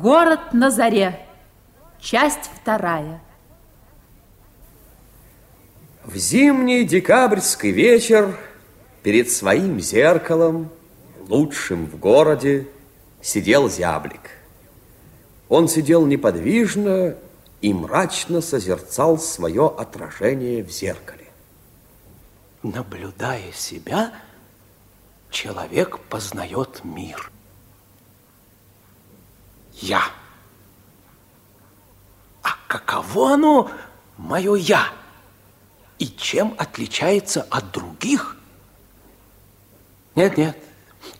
Город на заре. Часть вторая. В зимний декабрьский вечер перед своим зеркалом, лучшим в городе, сидел зяблик. Он сидел неподвижно и мрачно созерцал свое отражение в зеркале. Наблюдая себя, человек познает мир. Я. А каково оно, мое я? И чем отличается от других? Нет, нет,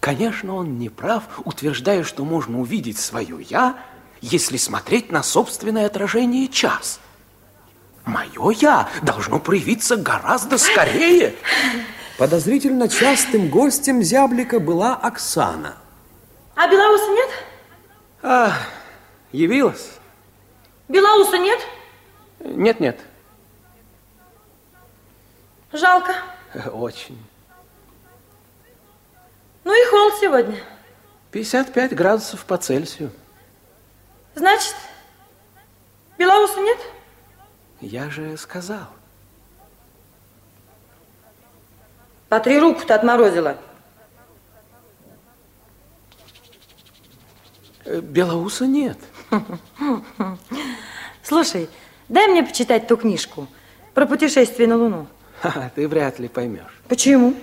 конечно, он не прав, утверждая, что можно увидеть свое я, если смотреть на собственное отражение час. Мое я должно проявиться гораздо скорее. Подозрительно частым гостем зяблика была Оксана. А Белоуса нет? А, явилась? Белоуса нет? Нет, нет. Жалко. Очень. Ну и холод сегодня. 55 градусов по Цельсию. Значит, Белоуса нет? Я же сказал. По три руку-то отморозила. Белоуса нет. Слушай, дай мне почитать ту книжку про путешествие на Луну. Ха, ты вряд ли поймешь. Почему?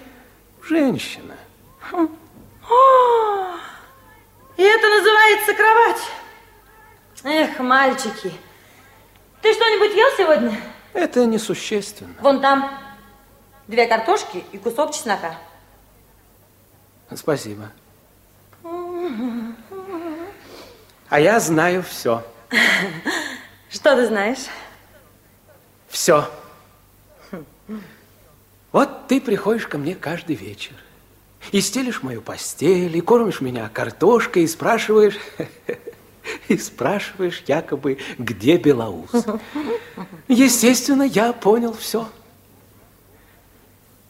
Женщина. О, и это называется кровать. Эх, мальчики, ты что-нибудь ел сегодня? Это несущественно. Вон там две картошки и кусок чеснока. Спасибо. А я знаю все. Что ты знаешь? Все. Вот ты приходишь ко мне каждый вечер. И стелишь мою постель, и кормишь меня картошкой, и спрашиваешь... И спрашиваешь якобы, где Белоус. Естественно, я понял все.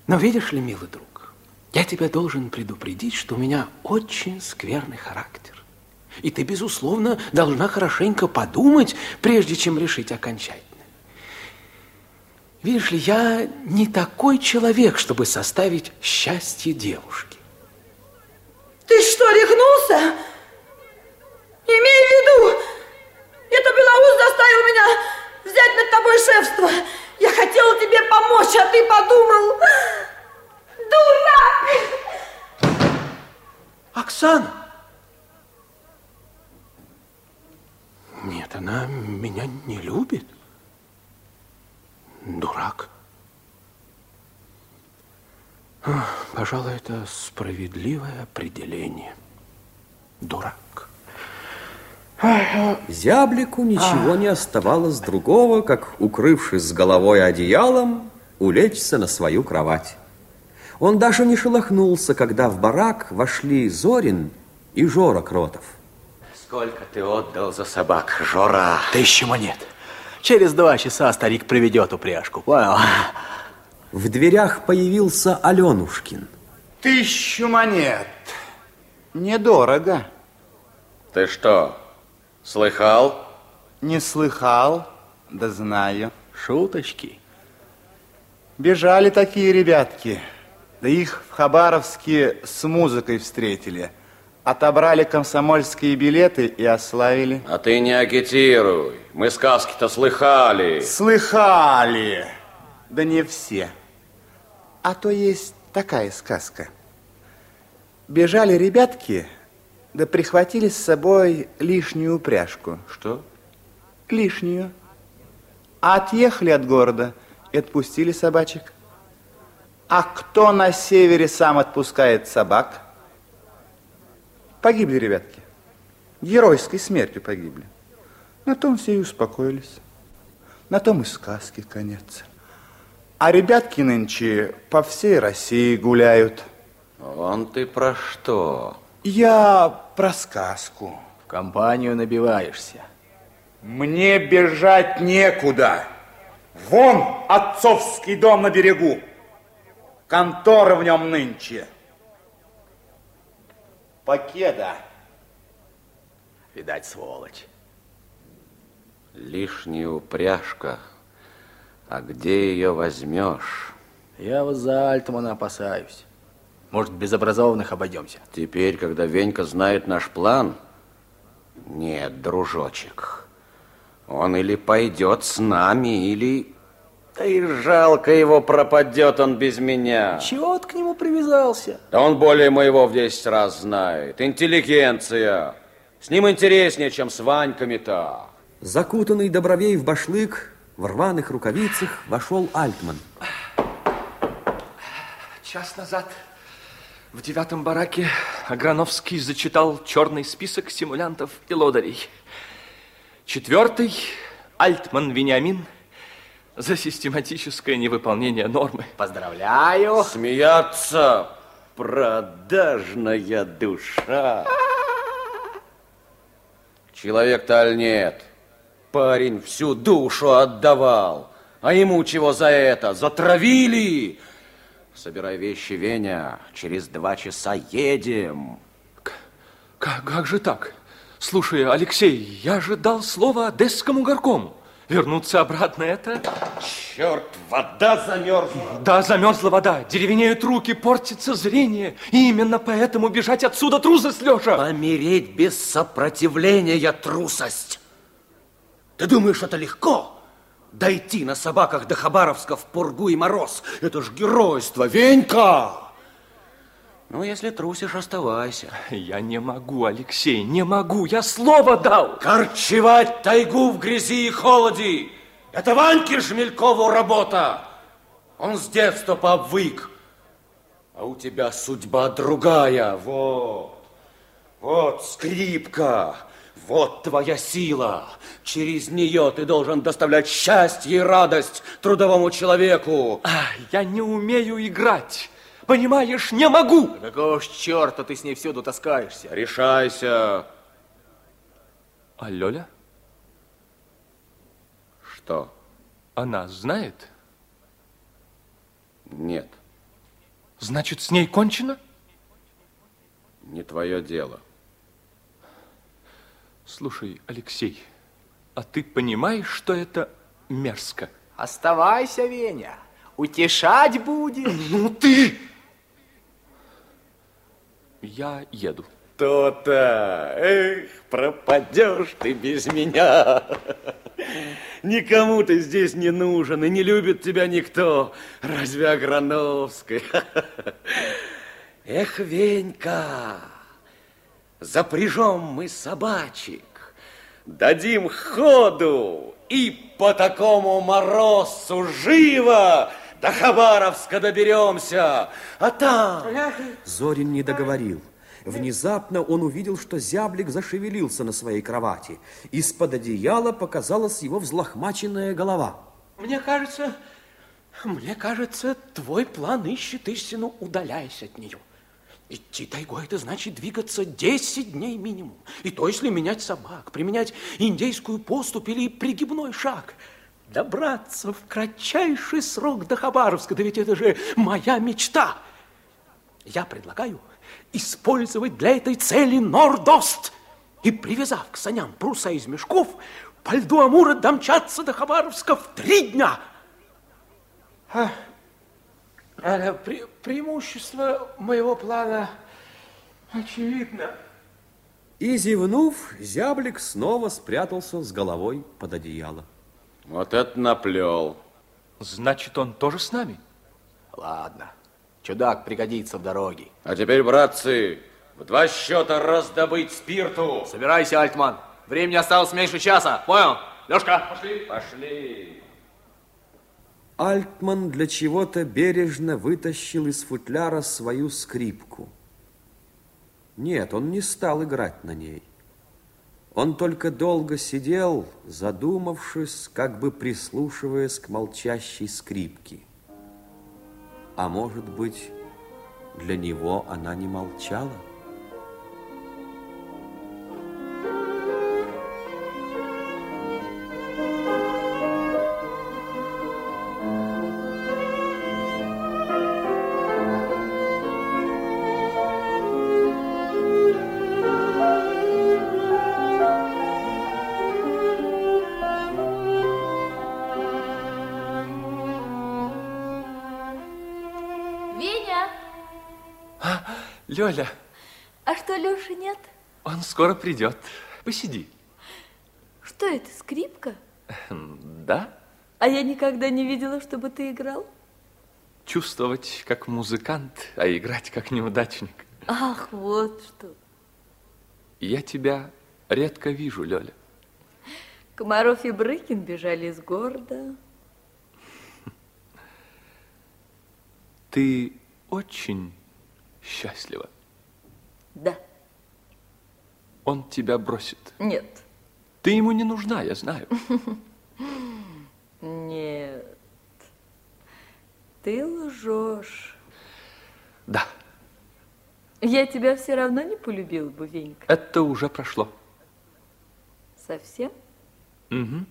Но видишь ли, милый друг, я тебя должен предупредить, что у меня очень скверный характер. И ты, безусловно, должна хорошенько подумать, прежде чем решить окончательно. Видишь ли, я не такой человек, чтобы составить счастье девушки. Ты что, рехнулся? Имей в виду, это Белоус заставил меня взять над тобой шефство. Я хотела тебе помочь, а ты подумал... Дурак! Оксана! Нет, она меня не любит. Дурак. Пожалуй, это справедливое определение. Дурак. Зяблику ничего не оставалось другого, как, укрывшись с головой одеялом, улечься на свою кровать. Он даже не шелохнулся, когда в барак вошли Зорин и Жора Кротов. Сколько ты отдал за собак, Жора? Тысячу монет. Через два часа старик приведет упряжку. Понял? В дверях появился Аленушкин. Тысячу монет. Недорого. Ты что, слыхал? Не слыхал, да знаю. Шуточки. Бежали такие ребятки. Да их в Хабаровске с музыкой встретили. Отобрали комсомольские билеты и ославили. А ты не агитируй. Мы сказки-то слыхали. Слыхали. Да не все. А то есть такая сказка. Бежали ребятки, да прихватили с собой лишнюю упряжку. Что? Лишнюю. А отъехали от города и отпустили собачек. А кто на севере сам отпускает собак? Погибли ребятки. Геройской смертью погибли. На том все и успокоились. На том и сказки конец. А ребятки нынче по всей России гуляют. Он ты про что? Я про сказку. В компанию набиваешься. Мне бежать некуда. Вон отцовский дом на берегу. Контора в нем нынче. Покеда. Видать, сволочь. Лишняя упряжка. А где ее возьмешь? Я вот за Альтмана опасаюсь. Может, без образованных обойдемся? Теперь, когда Венька знает наш план... Нет, дружочек. Он или пойдет с нами, или... Да и жалко его, пропадет он без меня. Чего ты к нему привязался? Да он более моего в 10 раз знает. Интеллигенция. С ним интереснее, чем с Ваньками-то. Закутанный Добровей в башлык, в рваных рукавицах вошел Альтман. Час назад в девятом бараке Аграновский зачитал черный список симулянтов и лодырей. Четвертый – Альтман Вениамин за систематическое невыполнение нормы. Поздравляю. Смеяться, продажная душа. Человек-то аль нет. Парень всю душу отдавал. А ему чего за это? Затравили. Собирай вещи, Веня. Через два часа едем. Как, как же так? Слушай, Алексей, я же дал слово Одесскому горкому. Вернуться обратно это... Черт, вода замерзла. Да, замерзла вода. Деревенеют руки, портится зрение. И именно поэтому бежать отсюда трусость, Леша. Помереть без сопротивления трусость. Ты думаешь, это легко? Дойти на собаках до Хабаровска в пургу и мороз. Это ж геройство, Венька! Ну, если трусишь, оставайся. Я не могу, Алексей, не могу. Я слово дал. Корчевать тайгу в грязи и холоде. Это Ваньке Жмелькову работа. Он с детства пообвык. А у тебя судьба другая. Вот. Вот скрипка. Вот твоя сила. Через нее ты должен доставлять счастье и радость трудовому человеку. А, я не умею играть. Понимаешь, не могу. Да какого ж черта ты с ней всюду таскаешься? Решайся. А Лёля? Что? Она знает? Нет, Значит, с ней кончено? не твое дело. Слушай, Алексей, а ты понимаешь, что это мерзко? Оставайся, Веня. Утешать будешь. Ну ты! Я еду. То-то, эх, пропадешь ты без меня. Никому ты здесь не нужен, и не любит тебя никто. Разве Аграновской? Эх, Венька, запряжем мы собачек, дадим ходу, и по такому морозцу живо до Хабаровска доберемся. А там... Зорин не договорил. Внезапно он увидел, что зяблик зашевелился на своей кровати. Из-под одеяла показалась его взлохмаченная голова. Мне кажется, мне кажется, твой план ищет истину, удаляясь от нее. Идти тайгой, это значит двигаться 10 дней минимум. И то, если менять собак, применять индейскую поступь или пригибной шаг. Добраться в кратчайший срок до Хабаровска, да ведь это же моя мечта. Я предлагаю использовать для этой цели Нордост и, привязав к саням пруса из мешков, по льду Амура домчаться до Хабаровска в три дня. А, а, пре- преимущество моего плана очевидно. И, зевнув, зяблик снова спрятался с головой под одеяло. Вот это наплел. Значит, он тоже с нами? Ладно, чудак пригодится в дороге. А теперь, братцы, в два счета раздобыть спирту. Собирайся, Альтман. Времени осталось меньше часа. Понял? Лешка, пошли. Пошли. Альтман для чего-то бережно вытащил из футляра свою скрипку. Нет, он не стал играть на ней. Он только долго сидел, задумавшись, как бы прислушиваясь к молчащей скрипке. А может быть, для него она не молчала? Лёля, А что, Лёши нет? он скоро придет. Посиди. Что это, скрипка? Да? А я никогда не видела, чтобы ты играл. Чувствовать как музыкант, а играть как неудачник. Ах, вот что. Я тебя редко вижу, Лёля. Комаров и Брыкин бежали из города. Ты очень счастлива. Да, Он тебя бросит. нет, Ты ему не нужна, я знаю. нет. Ты лжешь. Да, Я тебя все равно не полюбила бы, Венька. это уже прошло. Совсем? Мгм.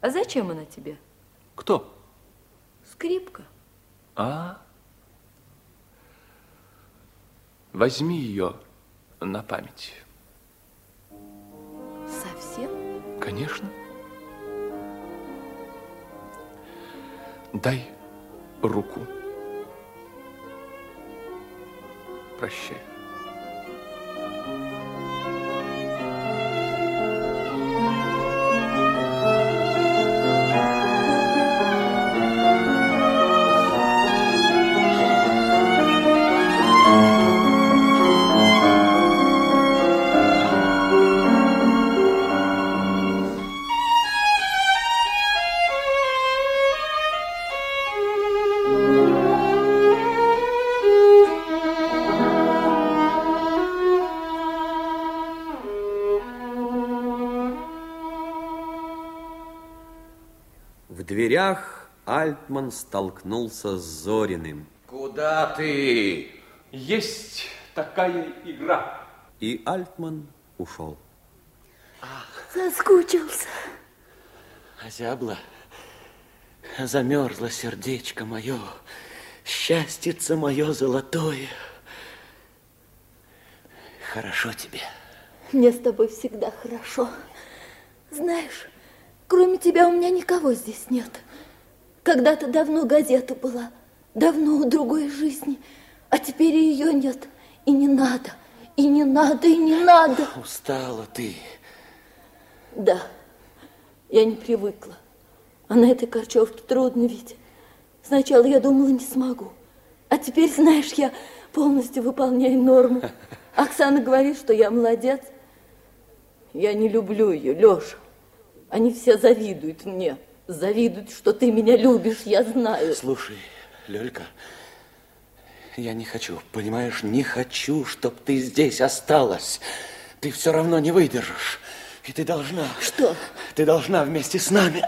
А зачем она тебе? Кто? Скрипка. А? Возьми ее на память. Совсем? Конечно. Дай руку. Прощай. В дверях Альтман столкнулся с Зориным. Куда ты? Есть такая игра. И Альтман ушел. Соскучился. Озябла, замерзло сердечко мое, счастьице мое золотое. Хорошо тебе. Мне с тобой всегда хорошо. Знаешь, кроме тебя у меня никого здесь нет. Когда-то давно газета была, давно у другой жизни, а теперь ее нет. И не надо, и не надо, и не надо. Устала ты. Да, я не привыкла. А на этой корчевке трудно ведь. Сначала я думала, не смогу. А теперь, знаешь, я полностью выполняю норму. Оксана говорит, что я молодец. Я не люблю ее, Леша. Они все завидуют мне. Завидуют, что ты меня любишь, я знаю. Слушай, Лёлька, я не хочу, понимаешь, не хочу, чтоб ты здесь осталась. Ты все равно не выдержишь. И ты должна... Что? Ты должна вместе с нами...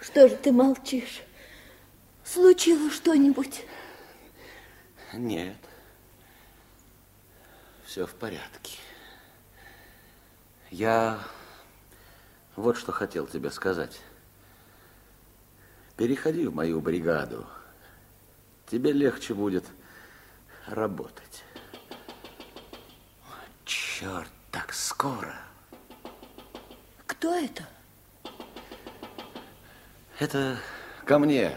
Что же ты молчишь? Случилось что-нибудь? Нет. Все в порядке. Я вот что хотел тебе сказать. Переходи в мою бригаду. Тебе легче будет работать. Черт, так скоро. Кто это? Это ко мне.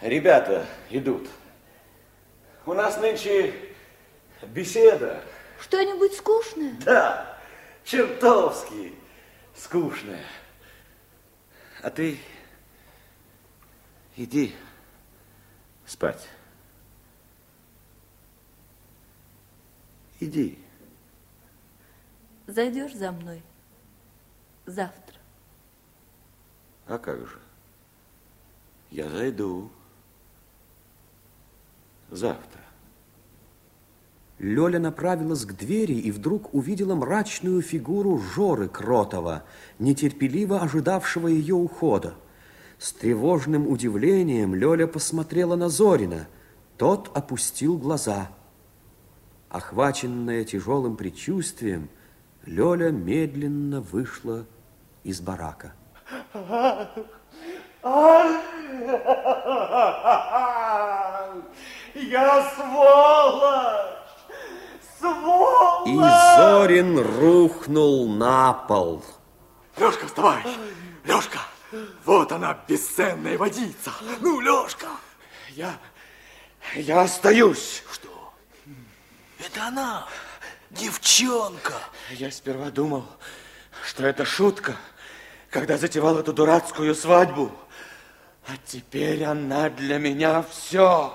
Ребята идут. У нас нынче беседа. Что-нибудь скучное? Да, чертовски скучная. А ты иди спать. Иди. Зайдешь за мной завтра. А как же? Я зайду. Завтра. Лёля направилась к двери и вдруг увидела мрачную фигуру Жоры Кротова, нетерпеливо ожидавшего ее ухода. С тревожным удивлением Лёля посмотрела на Зорина. Тот опустил глаза. Охваченная тяжелым предчувствием, Лёля медленно вышла из барака. Я сволочь! Сволочь! И Зорин рухнул на пол. Лёшка, вставай! Лёшка! Вот она, бесценная водица. Ну, Лёшка. Я, я остаюсь. Что? Это она, девчонка. Я сперва думал, что это шутка, когда затевал эту дурацкую свадьбу. А теперь она для меня все.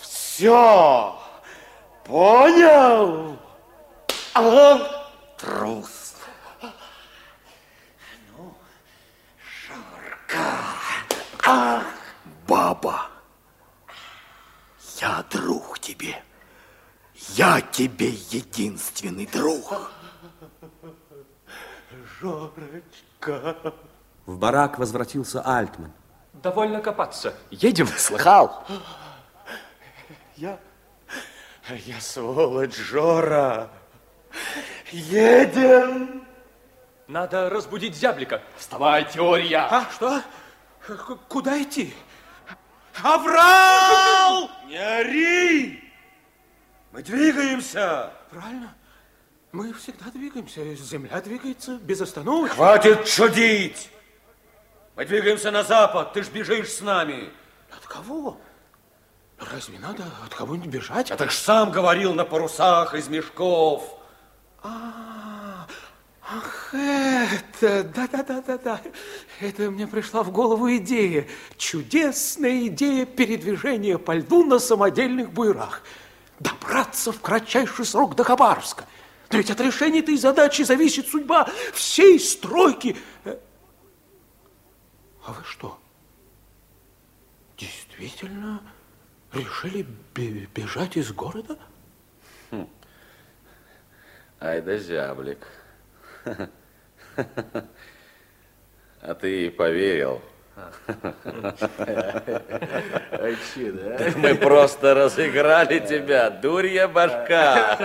Все. Понял? А? Трус. Ну, Жорка. Баба, я друг тебе. Я тебе единственный друг. Жорочка. В барак возвратился Альтман. Довольно копаться. Едем. Слыхал? Я, я сволочь, Жора. Едем. Надо разбудить зяблика. Вставай, теория. А, что? К- Куда идти? Аврал! Не ори! Мы двигаемся. Правильно. Мы всегда двигаемся. Земля двигается без остановки. Хватит чудить! Мы двигаемся на запад, ты ж бежишь с нами. От кого? Разве надо от кого-нибудь бежать? Ты ж сам говорил на парусах из мешков. А, ах, это, да-да-да-да-да. Это мне пришла в голову идея. Чудесная идея передвижения по льду на самодельных буйрах. Добраться в кратчайший срок до Хабаровска. Но ведь от решения этой задачи зависит судьба всей стройки. Э, А вы что, действительно решили бе- бежать из города? Ай да зяблик. А ты поверил. Мы просто разыграли тебя, дурья башка.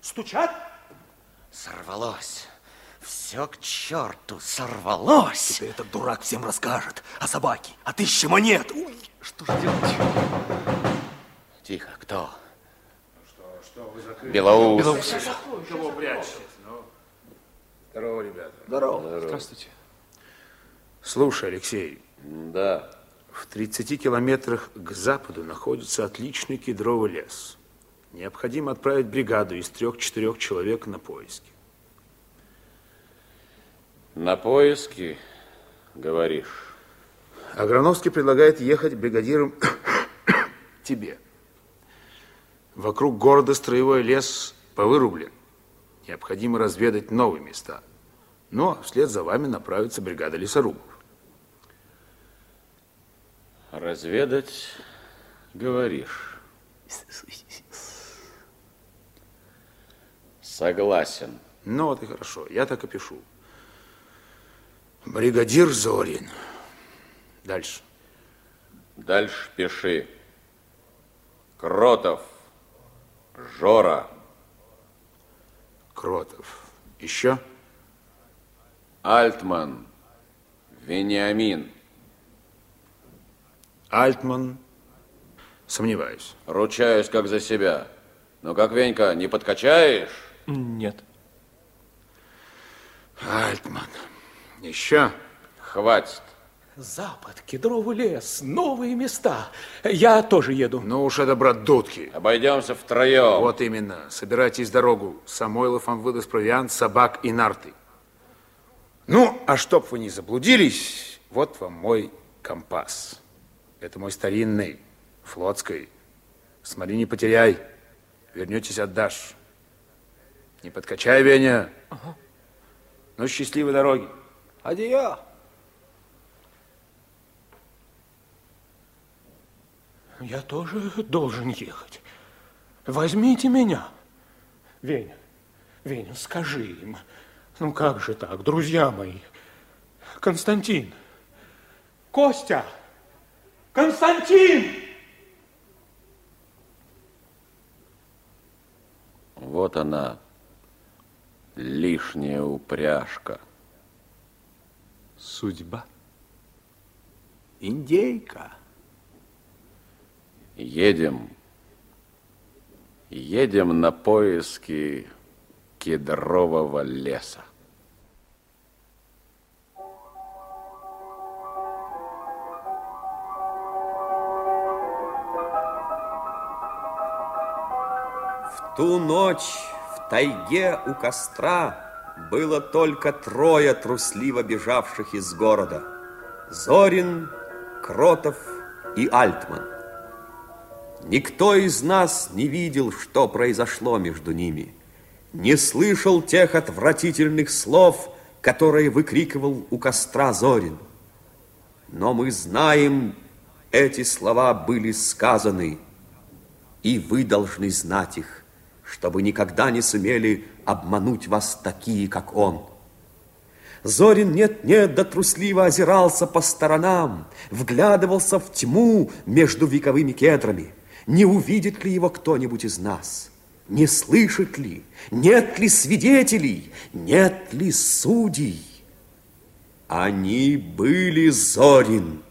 Стучат? Сорвалось. Все к черту сорвалось. Теперь этот дурак всем расскажет о собаке, о тысяче монет. Ой, что же делать? Тихо, кто? Белоус. Здорово, ребята. Здорово. Здравствуйте. Слушай, Алексей, Да. в 30 километрах к западу находится отличный кедровый лес. Необходимо отправить бригаду из трех-четырех человек на поиски. На поиски, говоришь? Аграновский предлагает ехать бригадиром тебе. Вокруг города строевой лес повырублен. Необходимо разведать новые места. Ну, а вслед за вами направится бригада лесорубов. Разведать, говоришь? Согласен. Ну, вот и хорошо, я так и пишу. Бригадир Зорин. Дальше. Дальше пиши. Кротов. Жора. Кротов. Еще? Альтман. Вениамин. Альтман. Сомневаюсь. Ручаюсь как за себя. Но как, Венька, не подкачаешь? Нет. Альтман. Еще? Хватит. Запад, кедровый лес, новые места. Я тоже еду. Ну уж это, брат, дудки. Обойдемся втроем. Вот именно. Собирайтесь дорогу. Самойлов вам выдаст провиант, собак и нарты. Ну, а чтоб вы не заблудились, вот вам мой компас. Это мой старинный, флотский. Смотри, не потеряй. Вернетесь, отдашь. Не подкачай, Веня. Ну, счастливой дороги. Адья. Я тоже должен ехать. Возьмите меня. Веня, Веня, скажи им. Ну как же так, друзья мои? Константин. Костя. Константин! Вот она, лишняя упряжка. Судьба. Индейка. Едем едем на поиски кедрового леса. В ту ночь в тайге у костра было только трое трусливо бежавших из города. Зорин, Кротов и Альтман. Никто из нас не видел, что произошло между ними, не слышал тех отвратительных слов, которые выкрикивал у костра Зорин. Но мы знаем, эти слова были сказаны, и вы должны знать их чтобы никогда не сумели обмануть вас такие, как он. Зорин нет-нет, да трусливо озирался по сторонам, вглядывался в тьму между вековыми кедрами. Не увидит ли его кто-нибудь из нас? Не слышит ли? Нет ли свидетелей? Нет ли судей? Они были Зорин.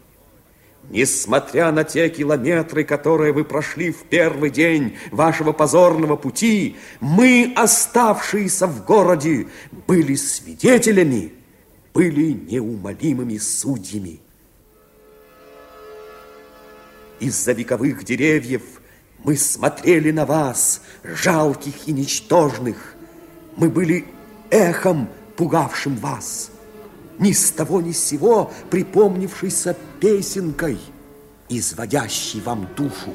Несмотря на те километры, которые вы прошли в первый день вашего позорного пути, мы, оставшиеся в городе, были свидетелями, были неумолимыми судьями. Из-за вековых деревьев мы смотрели на вас, жалких и ничтожных. Мы были эхом, пугавшим вас ни с того ни с сего припомнившейся песенкой, изводящей вам душу.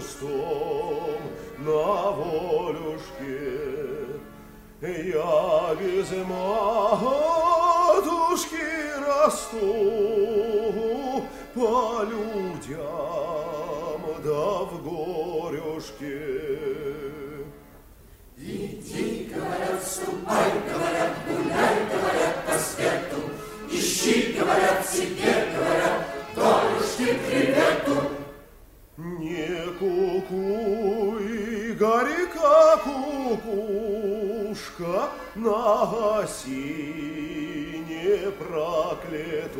пустом на волюшке. Я без матушки расту по людям да в горюшке. Иди, говорят, ступай, говорят, гуляй, говорят, по свету, ищи, говорят, себе, говорят, долюшки к ку-ку, кукушка на осине проклятой.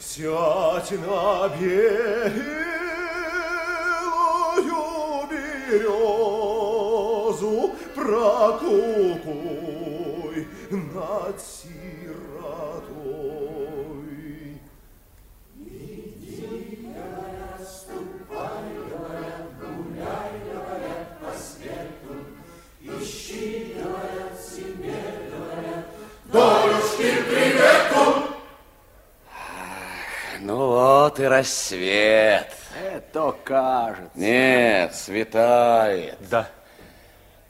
Сядь на белую березу, прокукуй над сиротою. Рассвет. Это кажется. Нет, светает. Да.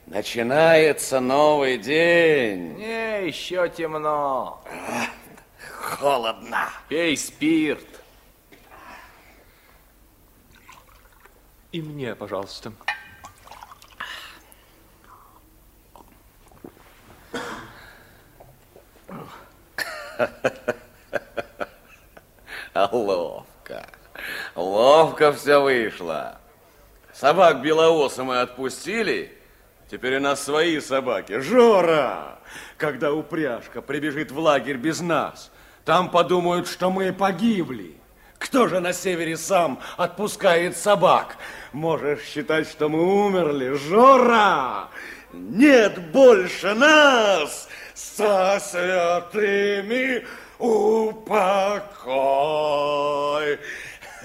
Начинается новый день. Не, еще темно. Холодно. Пей спирт. И мне, пожалуйста. Алло. Ловко все вышло. Собак белоуса мы отпустили, теперь у нас свои собаки. Жора! Когда упряжка прибежит в лагерь без нас, там подумают, что мы погибли. Кто же на севере сам отпускает собак? Можешь считать, что мы умерли, Жора! Нет больше нас со святыми упокой.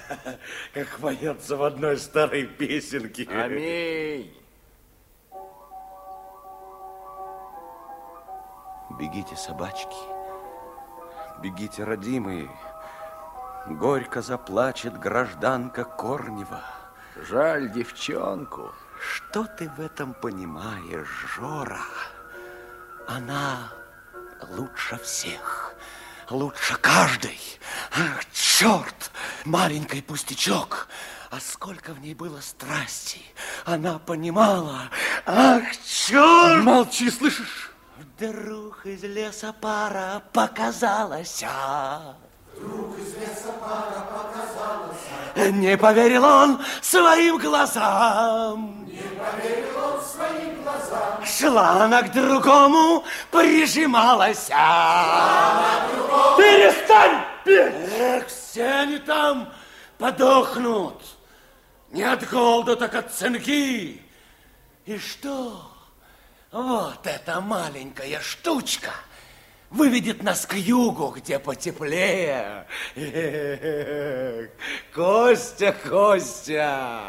Как поется в одной старой песенке. Аминь. Бегите, собачки, бегите, родимые. Горько заплачет гражданка Корнева. Жаль девчонку. Что ты в этом понимаешь, Жора? Она лучше всех, лучше каждой. Ах, черт! Маленький пустячок. А сколько в ней было страсти. Она понимала. Ах, черт! Молчи, слышишь? Вдруг из леса пара показалась. Вдруг из леса пара показалась. Не поверил он своим глазам. Не поверил он своим. Шла она к другому, прижималась. Перестань петь! Эх, все они там подохнут. Не от голода, так от цинги. И что? Вот эта маленькая штучка выведет нас к югу, где потеплее. Эх, Костя, Костя,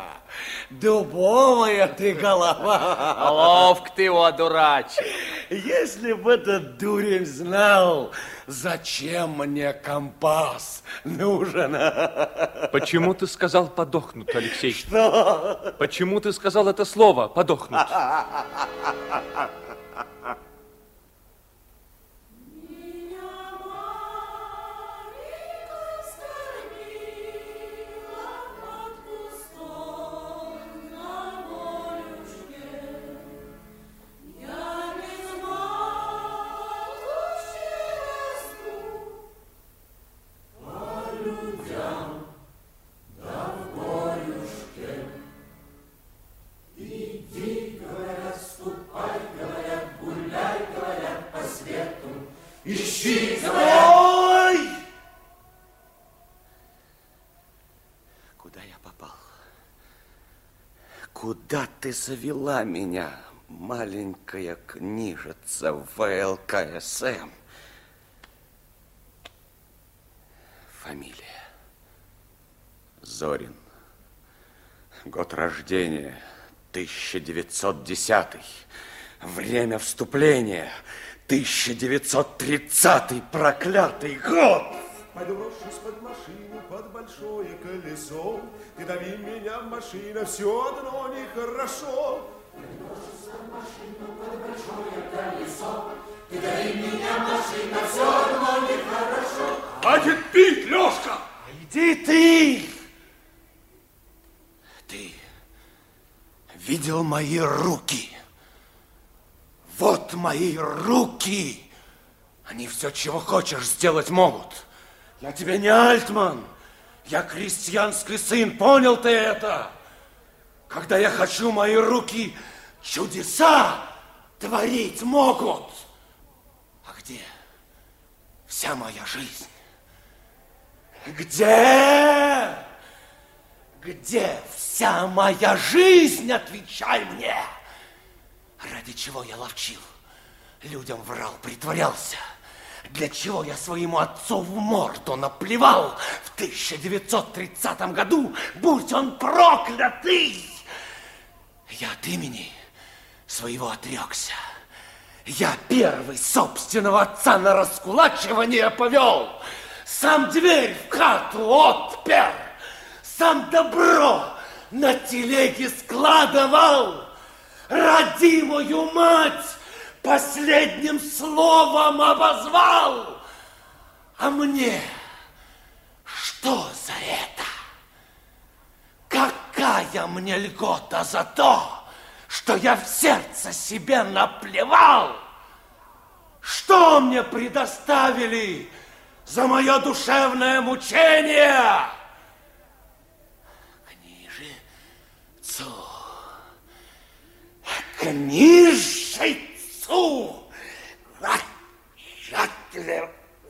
дубовая ты голова. Ловко ты его одурачил. Если бы этот дурень знал, зачем мне компас нужен. Почему ты сказал подохнут, Алексей? Что? Почему ты сказал это слово подохнут? ты завела меня, маленькая книжица ВЛКСМ? Фамилия. Зорин. Год рождения 1910. Время вступления 1930. Проклятый год! Подброшусь под машину, под большое колесо, Ты дави меня, машина, все одно нехорошо. Машину, под большое колесо, Ты дави меня, машина, все одно нехорошо. Хватит пить, Лешка! Иди ты! Ты видел мои руки? Вот мои руки! Они все, чего хочешь, сделать могут. Я тебе не Альтман. Я крестьянский сын, понял ты это? Когда я хочу, мои руки чудеса творить могут. А где вся моя жизнь? Где? Где вся моя жизнь? Отвечай мне. Ради чего я ловчил? Людям врал, притворялся. Для чего я своему отцу в морду наплевал в 1930 году, будь он проклятый? Я от имени своего отрекся. Я первый собственного отца на раскулачивание повел. Сам дверь в хату отпер. Сам добро на телеге складывал. Родимую мать последним словом обозвал. А мне что за это? Какая мне льгота за то, что я в сердце себе наплевал? Что мне предоставили за мое душевное мучение? Книжицу. Книжицу. Вот, вот,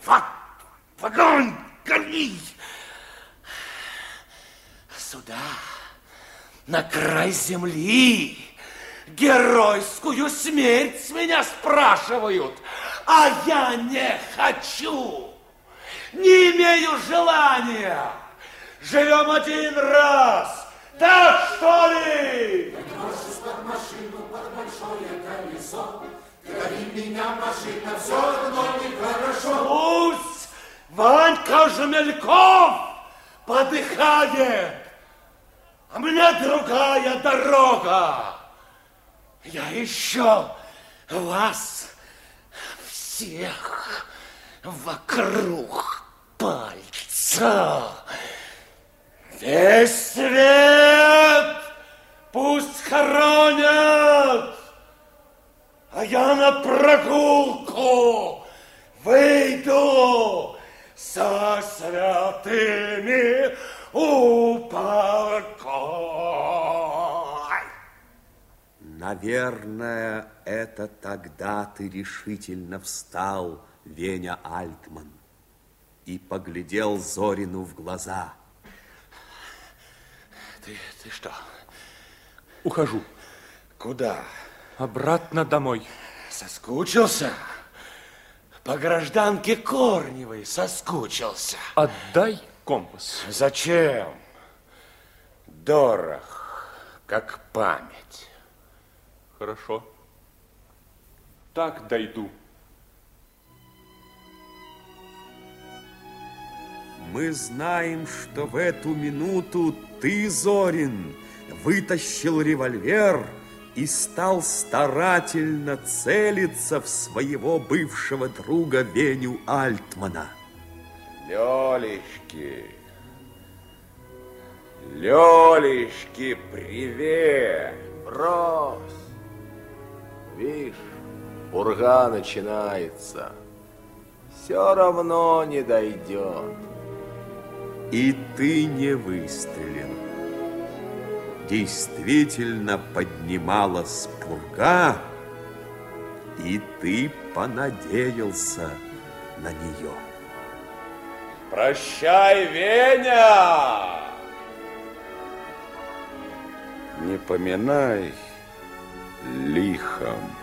вот, вагон, гони. Сюда, на край земли, геройскую смерть меня спрашивают, а я не хочу, не имею желания. Живем один раз, так что ли? Под машину, под большое колесо, дави меня, машина, все одно нехорошо. Пусть Ванька Жемельков подыхает, а мне другая дорога. Я еще вас всех вокруг пальца Весь свет пусть хоронят, а я на прогулку выйду со святыми упокой. Наверное, это тогда ты решительно встал, Веня Альтман, и поглядел Зорину в глаза. Ты, ты что? Ухожу. Куда? Обратно домой. Соскучился? По гражданке Корневой соскучился. Отдай компас. Зачем? Дорог, как память. Хорошо. Так дойду. Мы знаем, что в эту минуту ты, Зорин, вытащил револьвер и стал старательно целиться в своего бывшего друга Веню Альтмана. Лёлечки, Лёлечки, привет! Брось! Видишь, урга начинается. Все равно не дойдет. И ты не выстрелен. Действительно поднималась пурга, и ты понадеялся на нее. Прощай, Веня! Не поминай лихом.